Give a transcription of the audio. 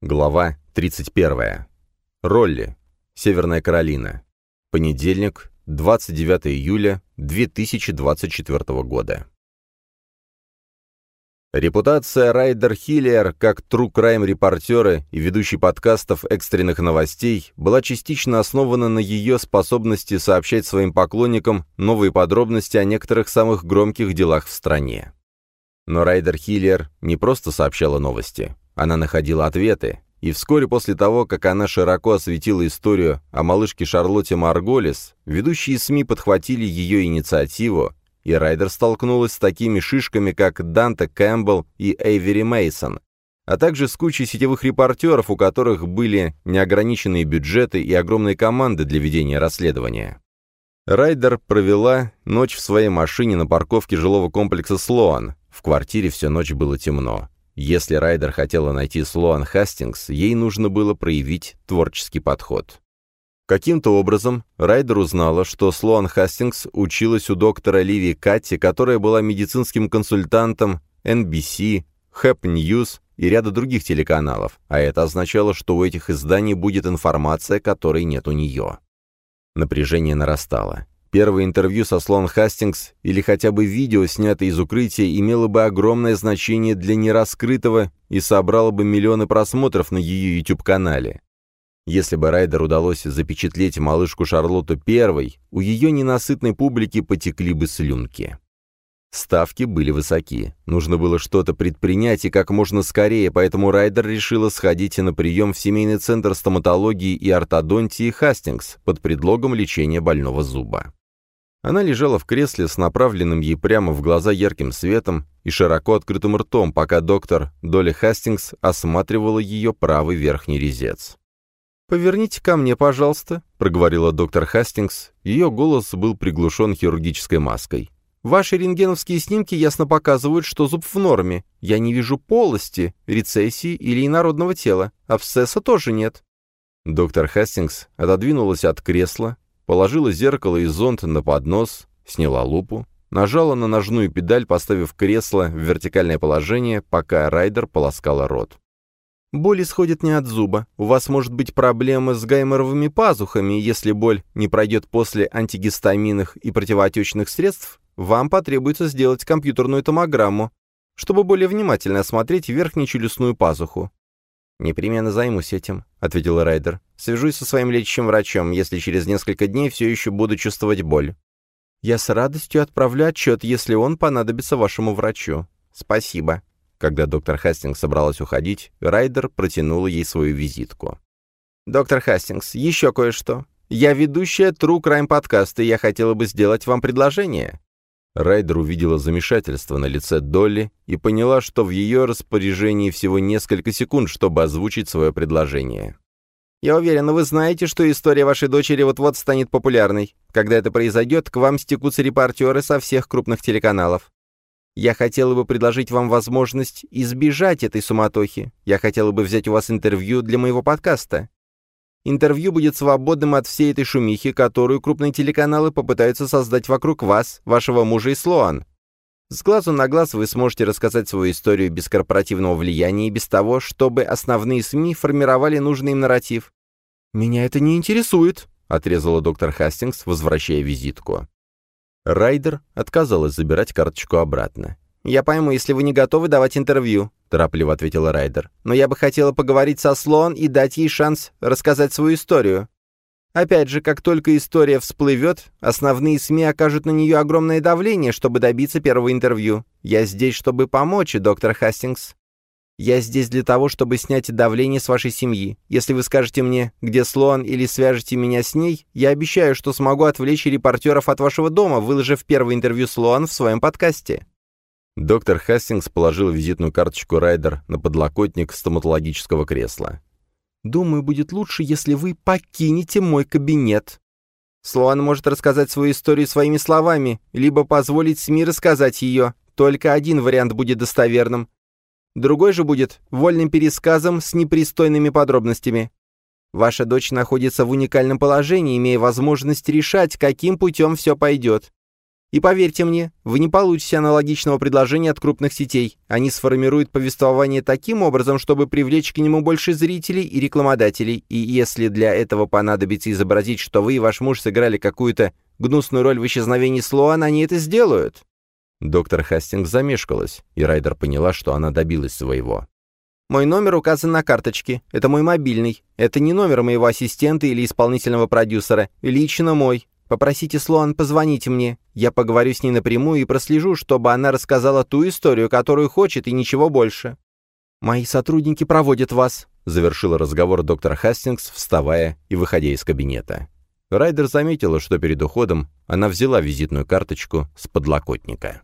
Глава 31. Ролли. Северная Каролина. Понедельник, 29 июля 2024 года. Репутация Райдер Хиллер как true crime репортера и ведущий подкастов экстренных новостей была частично основана на ее способности сообщать своим поклонникам новые подробности о некоторых самых громких делах в стране. Но Райдер Хиллер не просто сообщала новости. Она находила ответы, и вскоре после того, как она широко осветила историю о малышке Шарлотте Марголис, ведущие СМИ подхватили ее инициативу, и Райдер столкнулась с такими шишками, как Данте Кэмпбелл и Эйвери Мейсон, а также с кучей сетевых репортеров, у которых были неограниченные бюджеты и огромные команды для ведения расследования. Райдер провела ночь в своей машине на парковке жилого комплекса «Слоан». В квартире всю ночь было темно. Если Райдер хотела найти Слоан Хастингс, ей нужно было проявить творческий подход. Каким-то образом Райдер узнала, что Слоан Хастингс училась у доктора Ливи Катти, которая была медицинским консультантом NBC, Хэп News и ряда других телеканалов, а это означало, что у этих изданий будет информация, которой нет у нее. Напряжение нарастало. Первое интервью со Слон Хастингс или хотя бы видео, снятое из укрытия, имело бы огромное значение для нераскрытого и собрало бы миллионы просмотров на ее YouTube-канале. Если бы Райдер удалось запечатлеть малышку Шарлотту первой, у ее ненасытной публики потекли бы слюнки. Ставки были высоки. Нужно было что-то предпринять и как можно скорее, поэтому Райдер решила сходить на прием в семейный центр стоматологии и ортодонтии Хастингс под предлогом лечения больного зуба. Она лежала в кресле с направленным ей прямо в глаза ярким светом и широко открытым ртом, пока доктор Долли Хастингс осматривала ее правый верхний резец. «Поверните ко мне, пожалуйста», — проговорила доктор Хастингс. Ее голос был приглушен хирургической маской. «Ваши рентгеновские снимки ясно показывают, что зуб в норме. Я не вижу полости, рецессии или инородного тела. Абсцесса тоже нет». Доктор Хастингс отодвинулась от кресла, Положила зеркало и зонт на поднос, сняла лупу, нажала на ножную педаль, поставив кресло в вертикальное положение, пока Райдер полоскала рот. «Боль исходит не от зуба. У вас может быть проблема с гайморовыми пазухами, если боль не пройдет после антигистаминных и противоотечных средств, вам потребуется сделать компьютерную томограмму, чтобы более внимательно осмотреть верхнечелюстную пазуху. «Непременно займусь этим», — ответил Райдер. «Свяжусь со своим лечащим врачом, если через несколько дней все еще буду чувствовать боль. Я с радостью отправлю отчет, если он понадобится вашему врачу. Спасибо». Когда доктор Хастингс собралась уходить, Райдер протянула ей свою визитку. «Доктор Хастингс, еще кое-что. Я ведущая True Crime подкаста, и я хотела бы сделать вам предложение». Райдер увидела замешательство на лице Долли и поняла, что в ее распоряжении всего несколько секунд, чтобы озвучить свое предложение. «Я уверена, вы знаете, что история вашей дочери вот-вот станет популярной. Когда это произойдет, к вам стекутся репортеры со всех крупных телеканалов. Я хотела бы предложить вам возможность избежать этой суматохи. Я хотела бы взять у вас интервью для моего подкаста. Интервью будет свободным от всей этой шумихи, которую крупные телеканалы попытаются создать вокруг вас, вашего мужа и Слоан. С глазу на глаз вы сможете рассказать свою историю без корпоративного влияния и без того, чтобы основные СМИ формировали нужный им нарратив. «Меня это не интересует», — отрезала доктор Хастингс, возвращая визитку. Райдер отказалась забирать карточку обратно. «Я пойму, если вы не готовы давать интервью», — торопливо ответила Райдер. «Но я бы хотела поговорить со Слоан и дать ей шанс рассказать свою историю. Опять же, как только история всплывет, основные СМИ окажут на нее огромное давление, чтобы добиться первого интервью. Я здесь, чтобы помочь, доктор Хастингс. Я здесь для того, чтобы снять давление с вашей семьи. Если вы скажете мне, где Слоан, или свяжете меня с ней, я обещаю, что смогу отвлечь репортеров от вашего дома, выложив первое интервью Слоан в своем подкасте». Доктор Хастингс положил визитную карточку Райдер на подлокотник стоматологического кресла. «Думаю, будет лучше, если вы покинете мой кабинет. Слоан может рассказать свою историю своими словами, либо позволить СМИ рассказать ее. Только один вариант будет достоверным. Другой же будет вольным пересказом с непристойными подробностями. Ваша дочь находится в уникальном положении, имея возможность решать, каким путем все пойдет. И поверьте мне, вы не получите аналогичного предложения от крупных сетей. Они сформируют повествование таким образом, чтобы привлечь к нему больше зрителей и рекламодателей. И если для этого понадобится изобразить, что вы и ваш муж сыграли какую-то гнусную роль в исчезновении Слоана, они это сделают. Доктор Хастингс замешкалась, и Райдер поняла, что она добилась своего. «Мой номер указан на карточке. Это мой мобильный. Это не номер моего ассистента или исполнительного продюсера. Лично мой. Попросите Слоан позвонить мне. Я поговорю с ней напрямую и прослежу, чтобы она рассказала ту историю, которую хочет, и ничего больше. Мои сотрудники проводят вас», — завершила разговор доктор Хастингс, вставая и выходя из кабинета. Райдер заметила, что перед уходом она взяла визитную карточку с подлокотника.